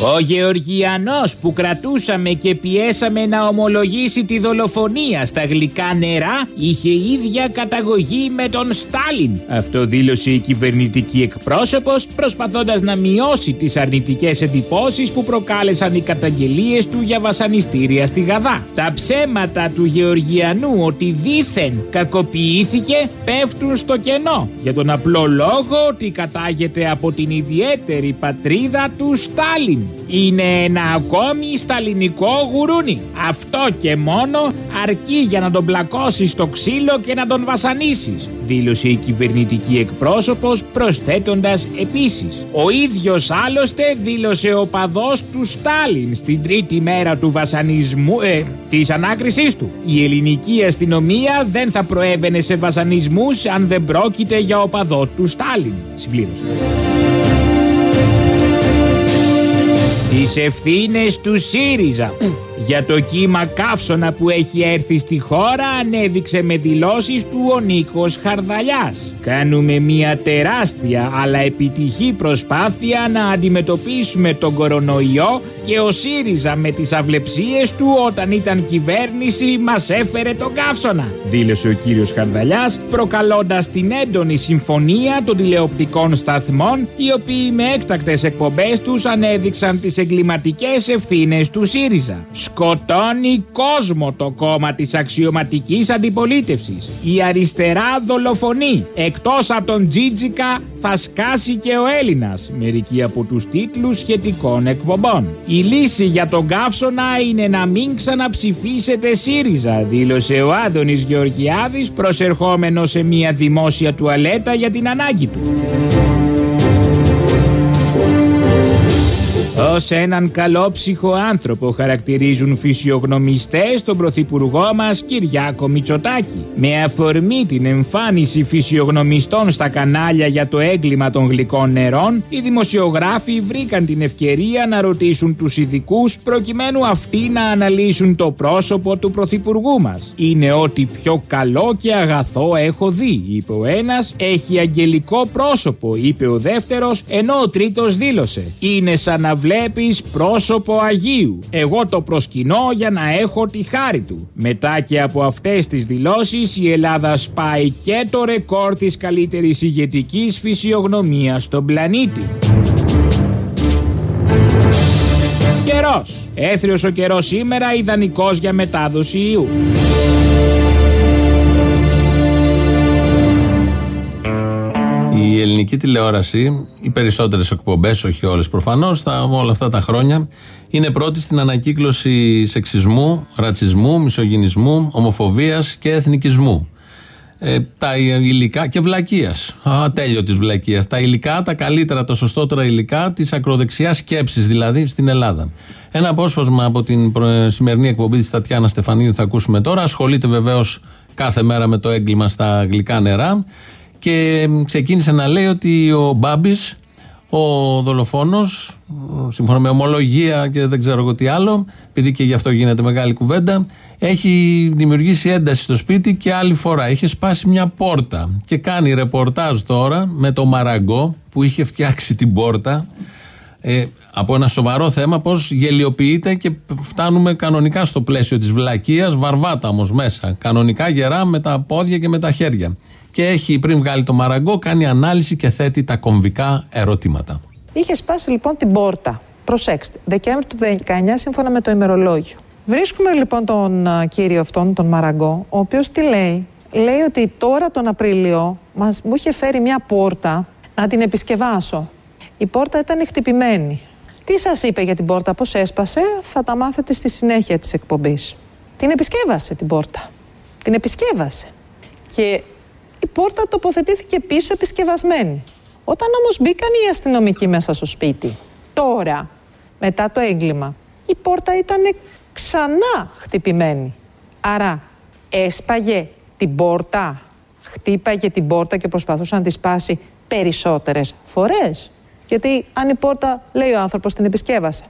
Ο Γεωργιανός που κρατούσαμε και πιέσαμε να ομολογήσει τη δολοφονία στα γλυκά νερά είχε ίδια καταγωγή με τον Στάλιν. Αυτό δήλωσε η κυβερνητική εκπρόσωπος προσπαθώντας να μειώσει τις αρνητικές εντυπώσεις που προκάλεσαν οι καταγγελίες του για βασανιστήρια στη Γαδά. Τα ψέματα του Γεωργιανού ότι δήθεν κακοποιήθηκε πέφτουν στο κενό για τον απλό λόγο ότι κατάγεται από την ιδιαίτερη πατρίδα του Στάλιν. Είναι ένα ακόμη σταλινικό γουρούνι. Αυτό και μόνο αρκεί για να τον πλακώσεις στο ξύλο και να τον βασανίσεις, δήλωσε η κυβερνητική εκπρόσωπος προσθέτοντας επίσης. Ο ίδιος άλλωστε δήλωσε ο παδός του Στάλιν στην τρίτη μέρα του βασανισμού, ε, της ανάκρισής του. Η ελληνική αστυνομία δεν θα προέβαινε σε βασανισμούς αν δεν πρόκειται για οπαδό του Στάλιν, συμπλήρωσε. Τις ευθύνες του ΣΥΡΙΖΑ για το κύμα καύσωνα που έχει έρθει στη χώρα ανέδειξε με δηλώσεις του ο Νίκος Χαρδαλιάς. Κάνουμε μια τεράστια αλλά επιτυχή προσπάθεια να αντιμετωπίσουμε τον κορονοϊό και ο ΣΥΡΙΖΑ με τις αυλεψίες του όταν ήταν κυβέρνηση μας έφερε τον καύσωνα. Δήλωσε ο κύριος Χαρδαλιάς προκαλώντας την έντονη συμφωνία των τηλεοπτικών σταθμών οι οποίοι με έκτακτες εκπομπές τους ανέδειξαν τις εγκληματικές ευθύνες του ΣΥΡΙΖΑ. Σκοτώνει κόσμο το κόμμα της αξιωματικής αντιπολίτευσης. Η αριστερά δολοφονεί. Εκτός από τον Τζίτζικα θα σκάσει και ο Έλληνας. Μερικοί από τους τίτλους σχετικών εκπομπών. Η λύση για τον καύσωνα είναι να μην ξαναψηφίσετε ΣΥΡΙΖΑ, δήλωσε ο Άδωνης Γεωργιάδης προσερχόμενος σε μια δημόσια τουαλέτα για την ανάγκη του. Ως έναν καλόψυχο άνθρωπο χαρακτηρίζουν φυσιογνωμιστές τον πρωθυπουργό μας Κυριάκο Μητσοτάκη. Με αφορμή την εμφάνιση φυσιογνωμιστών στα κανάλια για το έγκλημα των γλυκών νερών, οι δημοσιογράφοι βρήκαν την ευκαιρία να ρωτήσουν τους ειδικούς προκειμένου αυτοί να αναλύσουν το πρόσωπο του πρωθυπουργού μας. Είναι ό,τι πιο καλό και αγαθό έχω δει, είπε ο ένας. Έχει αγγελικό πρόσωπο, είπε ο δεύτερος, ενώ ο τρίτος δήλωσε. Είναι σαν να βλέπει βλέπεις πρόσωπο Αγίου. Εγώ το προσκυνώ για να έχω τη χάρη του. Μετά και από αυτές τις δηλώσεις η Ελλάδα σπάει και το ρεκόρ της καλύτερης ηγετικής φυσιογνωμίας στον πλανήτη. Καιρός. Έθριος ο καιρός σήμερα, ιδανικός για μετάδοση ιού. Η ελληνική τηλεόραση, οι περισσότερες εκπομπές, όχι όλες προφανώς, όλα αυτά τα χρόνια, είναι πρώτη στην ανακύκλωση σεξισμού, ρατσισμού, μισογυνισμού, ομοφοβίας και εθνικισμού. Ε, τα υλικά και βλακείας. Ατέλειο της βλακείας. Τα υλικά, τα καλύτερα, τα σωστότερα υλικά της ακροδεξιάς σκέψης δηλαδή στην Ελλάδα. Ένα απόσπασμα από την προ- σημερινή εκπομπή της Τατιάνα Στεφανίου θα ακούσουμε τώρα. Ασχολείται βεβαίως κάθε μέρα με το έγκλημα στα γλυκά νερά και ξεκίνησε να λέει ότι ο Μπάμπης ο δολοφόνος σύμφωνα με ομολογία και δεν ξέρω εγώ τι άλλο επειδή και γι' αυτό γίνεται μεγάλη κουβέντα έχει δημιουργήσει ένταση στο σπίτι και άλλη φορά είχε σπάσει μια πόρτα. Και κάνει ρεπορτάζ τώρα με το Μαραγκό που είχε φτιάξει την πόρτα. Ε, από ένα σοβαρό θέμα πως γελιοποιείται και φτάνουμε κανονικά στο πλαίσιο της βλακείας βαρβάτα όμως μέσα. Κανονικά γερά με τα πόδια και με τα χέρια και έχει πριν βγάλει το μαραγκό κάνει ανάλυση και θέτει τα κομβικά ερωτήματα Είχε σπάσει λοιπόν την πόρτα. Προσέξτε, Δεκέμβρη του 19 σύμφωνα με το ημερολόγιο. Βρίσκουμε λοιπόν τον α, κύριο αυτόν, τον Μαραγκό, ο οποίος τι λέει; Λέει ότι τώρα τον Απρίλιο μας, μου είχε φέρει μια πόρτα να την επισκευάσω. Η πόρτα ήταν χτυπημένη. Τι σας είπε για την πόρτα, πώς έσπασε, θα τα μάθετε στη συνέχεια της εκπομπής. Την επισκεύασε την πόρτα. Την επισκεύασε. Και η πόρτα τοποθετήθηκε πίσω επισκευασμένη. Όταν όμως μπήκαν οι αστυνομικοί μέσα στο σπίτι, τώρα, μετά το έγκλημα, η πόρτα ήταν ξανά χτυπημένη. Άρα έσπαγε την πόρτα, χτύπαγε την πόρτα και προσπαθούσε να τη σπάσει περισσότερες φορές. Γιατί αν η πόρτα, λέει ο άνθρωπος, την επισκεύασε.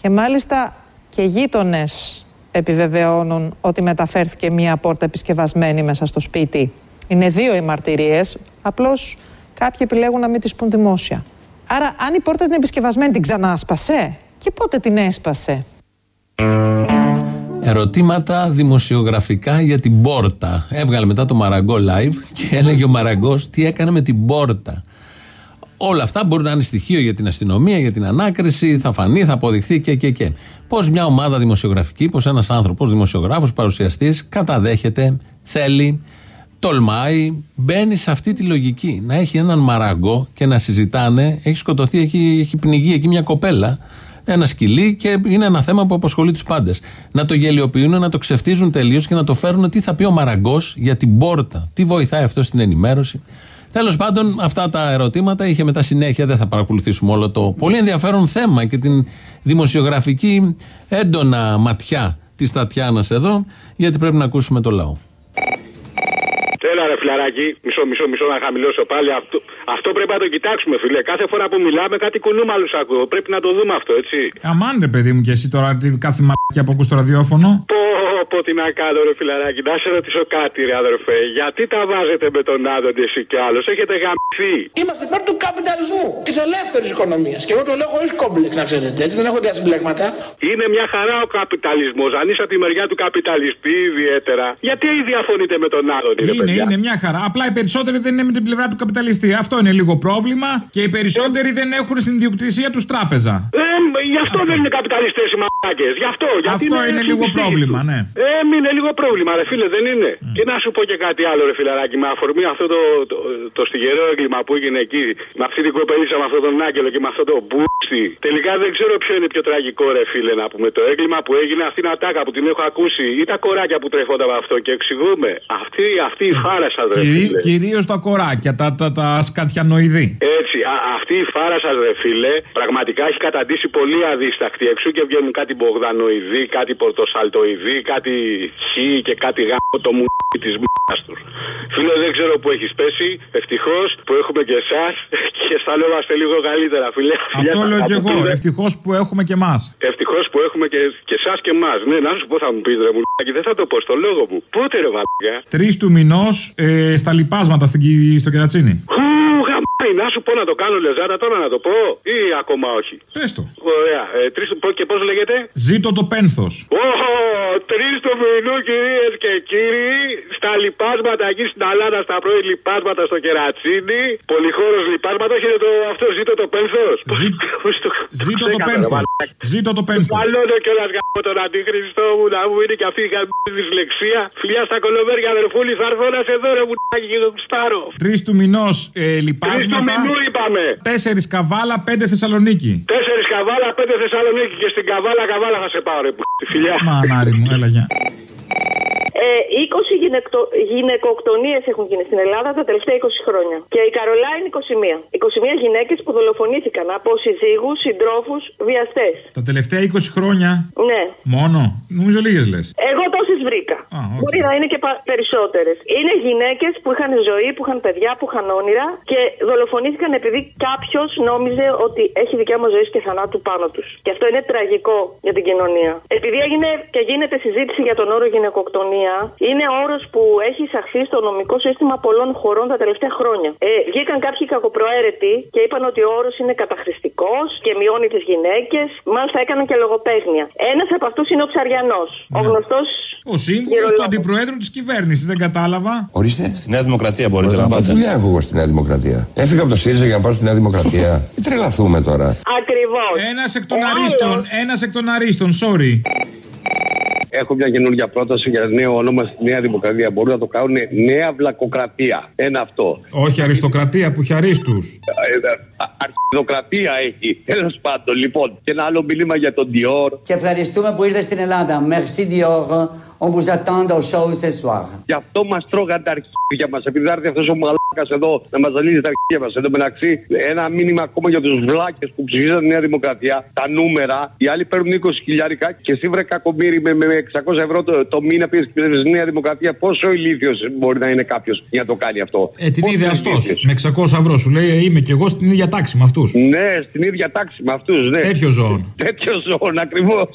Και μάλιστα και γείτονες επιβεβαιώνουν ότι μεταφέρθηκε μία πόρτα επισκευασμένη μέσα στο σπίτι. Είναι δύο οι μαρτυρίες, απλώς κάποιοι επιλέγουν να μην τις πούν δημόσια. Άρα αν η πόρτα την επισκευασμένη την ξανάσπασε και πότε την έσπασε; Ερωτήματα δημοσιογραφικά για την πόρτα. Έβγαλε μετά το Μαραγκό live και έλεγε ο Μαραγκός τι έκανε με την πόρτα. Όλα αυτά μπορεί να είναι στοιχείο για την αστυνομία, για την ανάκριση, θα φανεί, θα αποδειχθεί και και και. Πώς μια ομάδα δημοσιογραφική, πώς ένας άνθρωπος, δημοσιογράφος, παρουσιαστής, καταδέχεται, θέλει, τολμάει, μπαίνει σε αυτή τη λογική. Να έχει έναν μαραγκό και να συζητάνε, έχει σκοτωθεί, έχει, έχει πνιγεί εκεί μια κοπέλα, ένα σκυλί και είναι ένα θέμα που απασχολεί τους πάντες. Να το γελιοποιούν, να το ξεφτίζουν τελείως και να το φέρουν τι θα πει ο μαραγκός για την πόρτα. Τι βοηθάει αυτό στην ενημέρωση. Τέλος πάντων, αυτά τα ερωτήματα είχε μετά συνέχεια. Δεν θα παρακολουθήσουμε όλο το πολύ ενδιαφέρον θέμα και την δημοσιογραφική έντονα ματιά της Τατιάνας εδώ, γιατί πρέπει να ακούσουμε το λαό. Έλα ρε φιλαράκι, μισό, μισό, μισό να χαμηλώσω πάλι. Αυτό, αυτό πρέπει να το κοιτάξουμε, φίλε. Κάθε φορά που μιλάμε κάτι κουνούμαλου ακούω. Πρέπει να το δούμε αυτό, έτσι. Αμάντε, παιδί μου, και εσύ τώρα τι- κάθε μαλακιά που ακούς στο ραδιόφωνο. Πω, πω, τι να κάνω, ρε φιλαράκι. Να σε ρωτήσω κάτι, ρε αδερφέ. Γιατί τα βάζετε με τον Άδωνη εσύ κι άλλος; Έχετε γαμηθεί. Είμαστε υπέρ του καπιταλισμού, της ελεύθερης οικονομίας. Και εγώ το λέω χωρίς κόμπλεξ, να ξέρετε. Έτσι δεν έχω διασυμπλέγματα. Είναι μια χαρά ο καπιταλισμός. Αν είσαι από τη μεριά του καπιταλιστή ιδιαίτερα. Γιατί διαφωνείτε με τον Άδωνη, ρε Είναι, παιδιά; είναι μια χαρά. Απλά οι περισσότεροι δεν είναι με την πλευρά του καπιταλιστή. Αυτό είναι λίγο πρόβλημα και οι περισσότεροι δεν έχουν στην ιδιοκτησία τους τράπεζα. Ε, γι' αυτό δεν είναι καπιταλιστές οι μαλάκες. Γι' αυτό. Γιατί Αυτό είναι λίγο συμπιστοί πρόβλημα, τους. ναι. Ε, μη είναι λίγο πρόβλημα, ρε φίλε, δεν είναι. Και να σου πω και κάτι άλλο, ρε φιλαράκι, με αφορμή αυτό το, το, το, στιγερό έγκλημα που έγινε εκεί, με αυτή την κοπελίτσα, με αυτόν τον Άγγελο και με αυτό το μπούστι. Τελικά δεν ξέρω ποιο είναι πιο τραγικό, ρε φίλε, να πούμε. Το έγκλημα που έγινε, αυτή την ατάκα που την έχω ακούσει, ή τα κοράκια που τρέφονται από αυτό και εξηγούμε. Αυτή, αυτή η φάρα σα, ρε Κυρί, φίλε. Κυρίως τα κοράκια, τα, τα, τα σκατιανοειδή. Έτσι, α, αυτή η φάρα σα, ρε φίλε, πραγματικά έχει καταντήσει πολύ αδίστακτη εξού και βγαίνουν κάτι Μπογδανοειδή, κάτι Πορτοσαλτοειδή, κάτι Χ και κάτι γάμο το μου της μ***α τους. Φίλε, δεν ξέρω που έχεις πέσει. Ευτυχώς που έχουμε και εσάς <laughs> και αισθανόμαστε λίγο καλύτερα, φίλε. Αυτό λέω κι εγώ. Ευτυχώς που έχουμε και εμάς. Ευτυχώς που έχουμε και, και εσάς και εμάς. Ναι, να σου πω, θα μου πεις ρε μου, δεν θα το πω στο λόγο μου. Πότε ρε βαλιά. Τρεις του μηνός ε, στα λοιπάσματα στην, Κι- στο κερατσίνη. Χου, γαμ... Αϊ, να σου πω να το κάνω λεζάτα τώρα να το πω ή ακόμα όχι. Πες το. Ωραία. Ε, τρεις, πω- και πώς λέγεται; Ζήτω το πένθος. Οχο, τρεις του μηνού κυρίες και κύριοι, στα λοιπάσματα εκεί στην Ελλάδα, στα πρώην λοιπάσματα στο κερατσίνι. Πολυχώρος λοιπάσματα, έχετε το αυτό, ζήτω το πένθος. Ζήτω το πένθος. Ζήτω το πένθος. Μαλώνω κιόλας γάμο τον αντίχριστό μου να μου είναι και αυτή η γαμμένη δυσλεξία. Φιλιά στα κολομέρια, αδερφούλη, θα έρθω να σε δω, ρε μουτάκι και το κουστάρω. Τρεις του μηνός ε, Τρεις του λοιπάσματα. μηνού είπαμε. Τέσσερις καβάλα, πέντε Θεσσαλονίκη. Τέσσερις καβάλα, πέντε Θεσσαλονίκη και στην καβάλα, καβάλα θα σε πάρω, ρε που. Φιλιά. Μανάρι μου, έλα γεια. Ε, 20 γυναικο... γυναικοκτονίες έχουν γίνει στην Ελλάδα τα τελευταία 20 χρόνια. Και η Καρολά είναι 21. 21 γυναίκες που δολοφονήθηκαν από συζύγους, συντρόφους, βιαστές. Τα τελευταία 20 χρόνια; Ναι. Μόνο; Νομίζω λίγες λες. Εγώ τόσες βρήκα. Μπορεί να είναι και περισσότερες. Είναι γυναίκες που είχαν ζωή, που είχαν παιδιά, που είχαν όνειρα και δολοφονήθηκαν επειδή κάποιος νόμιζε ότι έχει δικαίωμα ζωής και θανάτου πάνω τους. Και αυτό είναι τραγικό για την κοινωνία. Επειδή έγινε και γίνεται συζήτηση για τον όρο γυναικοκτονία, είναι όρος που έχει εισαχθεί στο νομικό σύστημα πολλών χωρών τα τελευταία χρόνια. Ε, βγήκαν κάποιοι κακοπροαίρετοι και είπαν ότι ο όρος είναι καταχρηστικός και μειώνει τις γυναίκες. Μάλιστα έκαναν και λογοπαίγνια. Ένας από αυτούς είναι ο Ψαριανός. Ο γνωστός. Ο σύμβουλο του αντιπροέδρου της κυβέρνησης, δεν κατάλαβα. Ορίστε. Στη Νέα Δημοκρατία μπορείτε να πάτε. Δουλειά έχω εγώ στη Νέα Δημοκρατία. Έφυγα από το ΣΥΡΙΖΑ για να πάω στη Νέα Δημοκρατία. Μην <laughs> τρελαθούμε τώρα. Ακριβώς. Ένας εκ των αρίστων, ένας εκ των αρίστων, sorry. Έχω μια καινούργια πρόταση για νέο όνομα στη Νέα Δημοκρατία. Μπορούν να το κάνουν Νέα Βλακοκρατία. Ένα αυτό. Όχι αριστοκρατία που έχει αρίστους. Ε, α- Αρχιδοκρατία έχει. Τέλος πάντων, λοιπόν. Και ένα άλλο μήνυμα για τον Dior. Και ευχαριστούμε που ήρθες στην Ελλάδα. Merci Dior. On vous attend au show ce soir. Γι' αυτό μας τρώγαν τα αρχίδια μας. Επειδή θα έρθει αυτός ο μαλάκας εδώ να μας ζαλίζει τα αρχίδια μας. Εν τω μεταξύ, ένα μήνυμα ακόμα για τους βλάκες που ψηφίζαν τη Νέα Δημοκρατία. Τα νούμερα, οι άλλοι παίρνουν 20 χιλιάρικα και εσύ βρε κακομίρι με, με 600 ευρώ το, το μήνα πήγε και ψηφίζεις τη Νέα Δημοκρατία. Πόσο ηλίθιος μπορεί να είναι κάποιος για να το κάνει αυτό; Ε, την Πόσο ίδια αστό. ηλίθιος; Με 600 ευρώ σου λέει, «Ε, είμαι κι εγώ στην ίδια τάξη με αυτούς. Ναι, στην ίδια τάξη με αυτούς. Ναι. Τέτοιο ζώο. Τέτοιο ζώο, ακριβώς.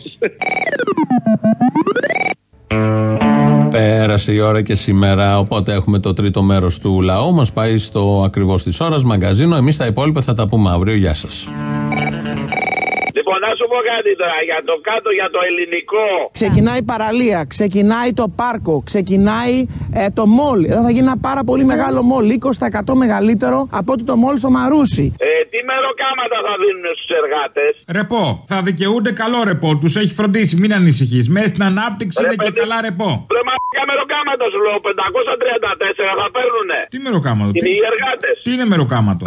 Πέρασε η ώρα και σήμερα, οπότε έχουμε το τρίτο μέρος του λαού. Μας πάει στο ακριβώς της ώρας μαγκαζίνο. Εμείς τα υπόλοιπα θα τα πούμε αύριο. Γεια σας. Λοιπόν, να σου πω κάτι τώρα για το κάτω, για το ελληνικό. Ξεκινάει η παραλία, ξεκινάει το πάρκο, ξεκινάει ε, το μόλ. Εδώ θα γίνει ένα πάρα πολύ μεγάλο μόλ, 20% μεγαλύτερο από ότι το μόλ στο Μαρούσι. Ε, τι μεροκάματα θα δίνουν στους εργάτες; Ρεπό. Θα δικαιούνται καλό ρεπό. Τους έχει φροντίσει, μην ανησυχείς. Μέσα στην ανάπτυξη είναι και καλά ρεπό. Ρε μαλάκα μεροκάματα σου λέω, 534 θα παίρνουνε. Τι μεροκάματο. Είναι Τι, οι εργάτες. τι είναι μεροκάματο;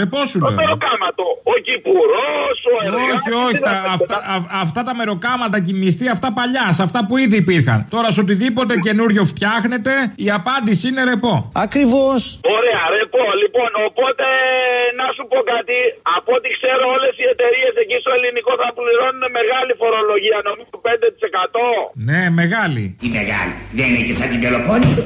Ρεπό σου Το λέω. μεροκάματο. Ο κυπουρός, ο εργάτης. Όχι, όχι. τα- <laughs> αυτά, α- αυτά τα μεροκάματα και οι μισθοί, αυτά παλιά, σε αυτά που ήδη υπήρχαν. Τώρα σε οτιδήποτε καινούριο φτιάχνετε, η απάντηση είναι ρεπό. Ακριβώς. Ωραία, ρε πω. Λοιπόν, οπότε να σου πω κάτι. Από ό,τι ξέρω, όλες οι εταιρείες εκεί στο ελληνικό θα πληρώνουν μεγάλη φορολογία, νομίζω 5%. Ναι, μεγάλη. Τι μεγάλη, δεν είναι και σαν την Πελοπόννησο.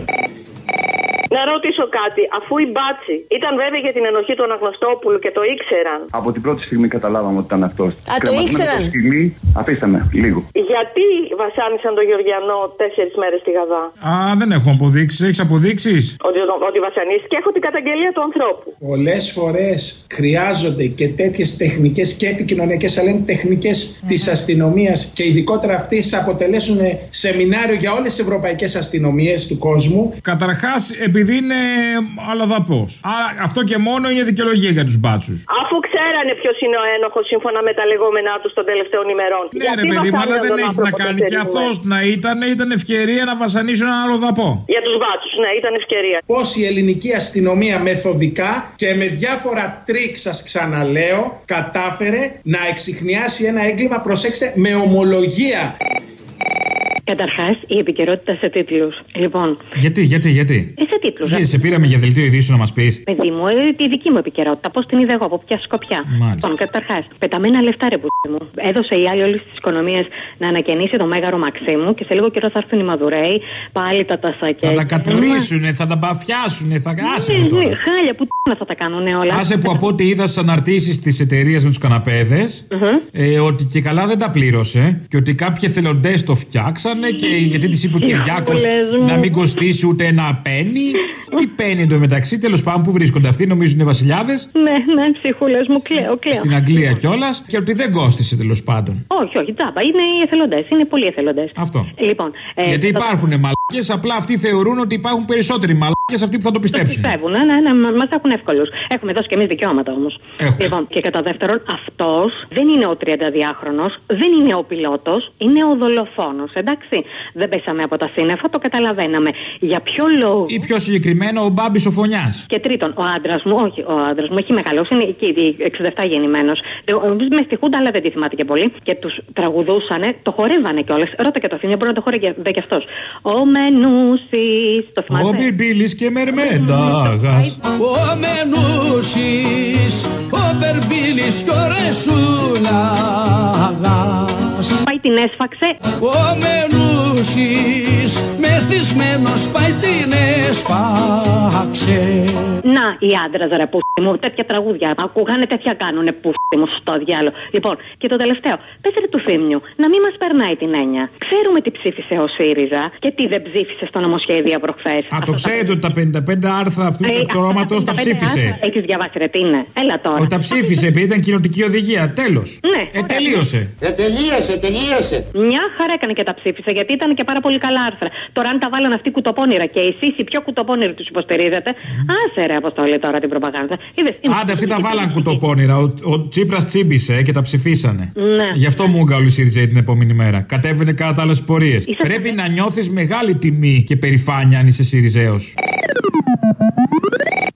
Να ρωτήσω κάτι. Αφού οι μπάτσι ήταν βέβαιοι για την ενοχή του Αναγνωστόπουλου και το ήξεραν, Από την πρώτη στιγμή καταλάβαμε ότι ήταν αυτός. το ήξεραν. Στιγμή, αφήστε με, λίγο. γιατί βασάνισαν τον Γεωργιανό τέσσερις μέρες στη Γαδά. Α, δεν έχω αποδείξεις. Έχεις αποδείξεις; Ότι, ότι βασανίστηκε, έχω την καταγγελία του ανθρώπου. Πολλές φορές χρειάζονται και τέτοιες τεχνικές και επικοινωνιακές, αλλά είναι τεχνικές της αστυνομίας και ειδικότερα αυτές αποτελέσουν σεμινάριο για όλες τις ευρωπαϊκές αστυνομίες του κόσμου. Καταρχάς, επειδή είναι αλλοδαπό. Άρα αυτό και μόνο είναι δικαιολογία για τους μπάτσους. Αφού ξέρανε ποιος είναι ο ένοχος σύμφωνα με τα λεγόμενά τους των τελευταίων ημερών. Ναι, ρε παιδί, μου, αλλά δεν έχει να κάνει. Και αυτό να ήταν, ήταν ευκαιρία να βασανίσουν έναν αλλοδαπό. Για τους μπάτσους, ναι, ήταν ευκαιρία. Πώς η ελληνική αστυνομία μεθοδικά και με διάφορα τρικ, σας ξαναλέω, κατάφερε να εξιχνιάσει ένα έγκλημα, προσέξτε, με ομολογία. Καταρχάς, η επικαιρότητα σε τίτλους. Λοιπόν, Γιατί, γιατί, γιατί; ε, σε τίτλους. Γιατί σε πήραμε για δελτίο ειδήσεων να μας πεις. Παιδί μου, ε, τη δική μου επικαιρότητα. Πώς την είδα εγώ, από ποια σκοπιά. Μάλιστα. Λοιπόν, καταρχάς, πεταμένα λεφτά, ρε πούτι μου. Έδωσε η άλλη όλης της οικονομίας να ανακαινήσει το μέγαρο Μαξίμου και σε λίγο καιρό θα έρθουν οι Μαδουρέοι, πάλι τα τασάκια. Θα τα κατουρίσουνε, θα τα μπαφιάσουνε, θα άσε με Ναι, ναι, τώρα. χάλια που τι θα τα κάνουν όλα. Άσε που από ό,τι είδα στι αναρτήσει της εταιρείας με τους καναπέδες, ε, ότι και καλά δεν τα πλήρωσε και ότι κάποιοι εθελοντές το φτιάξανε δώσανε και γιατί τη είπε ο Κυριάκος να μην κοστίσει ούτε ένα πένι. Τι πένι εντωμεταξύ, τέλος πάντων που βρίσκονται αυτοί, νομίζουν είναι βασιλιάδες. Ναι, ναι, ψυχούλες μου, κλαίω, κλαίω. Στην Αγγλία κιόλας και ότι δεν κόστησε τέλος πάντων. Όχι, όχι, τζάμπα. Είναι οι εθελοντές. Είναι πολλοί εθελοντές. Αυτό. Λοιπόν, ε, Γιατί το- υπάρχουν μαλακίε, απλά αυτοί θεωρούν ότι υπάρχουν περισσότεροι μαλακίε αυτοί που θα το πιστέψουν. Πιστεύουν, ναι, ναι, ναι, μα έχουν εύκολους. Έχουμε δώσει και εμείς δικαιώματα όμως. Έχουμε. Λοιπόν, και κατά δεύτερον, αυτός δεν είναι ο 32χρονο, δεν είναι ο πιλότος, είναι ο δολοφόνος. Εντάξει. Δεν πέσαμε από τα σύννεφα, το καταλαβαίναμε. Για ποιο λόγο; Ή πιο συγκεκριμένο ο Μπάμπης ο Φωνιάς. Και τρίτον, ο άντρας μου, όχι, ο άντρας μου έχει μεγαλώσει, είναι εκεί, 67 γεννημένος. Με στη Χούντα, αλλά δεν τη θυμάται και πολύ. Και τους τραγουδούσανε, το χορεύανε κιόλας. Ρώτα και το θύμιο, μπορεί να το χορεύει και αυτός. Ο Μενούσης, το Ο θυμάται. Μπιμπίλη και Μερμένταγα. Ο Μενούσης, ο Μπερμπίλης και ο Ρεσούλαγας Πάει την έσφαξε. Ο Μενούσης, μεθυσμένος πάει την έσφαξε Να, οι άντρες ρε πούστη μου, τέτοια τραγούδια. Ακούγανε τέτοια κάνουνε πούστη μου στο διάλογο. Λοιπόν, και το τελευταίο. Πες ρε του θύμιου, να μην μας περνάει την έννοια. Ξέρουμε τι ψήφισε ο ΣΥΡΙΖΑ και τι δεν ψήφισε στο νομοσχέδιο προχθές. Α, το ξέρετε ότι τα 55 άρθρα αυτού του εκτορώματο τα ψήφισε. Έχεις διαβάσει, ρε, τι είναι. Έλα τώρα. Ότι τα ψήφισε επειδή ήταν κοινοτική οδηγία. Τέλος. Ναι. Ε, τελείωσε. Ε, τελείωσε, τελείωσε. Μια χαρά έκανε και τα ψήφισε γιατί ήταν και πάρα πολύ καλά άρθρα. Τώρα, αν τα βάλαν αυτοί κουτοπώνυρα και εσείς οι πιο κουτοπώνυροι τους υποστηρίζετε, άσε ρε αποστολή τώρα την προπαγάνδα. Είδες, είναι- Άντε, αυτοί τα βάλαν κουτοπώνυρα. Ο, ο Τσίπρας τσίμπησε ε, και τα ψηφίσανε. Ναι. Γι' αυτό μου γκάλου η ΣΥΡΙΖΑ την επόμενη μέρα. Κατέβαινε κατά άλλες πορείες. Πρέπει να νιώθεις μεγάλη τιμή και περηφάνεια αν είσαι ΣΥΡΙΖΑΕΟ.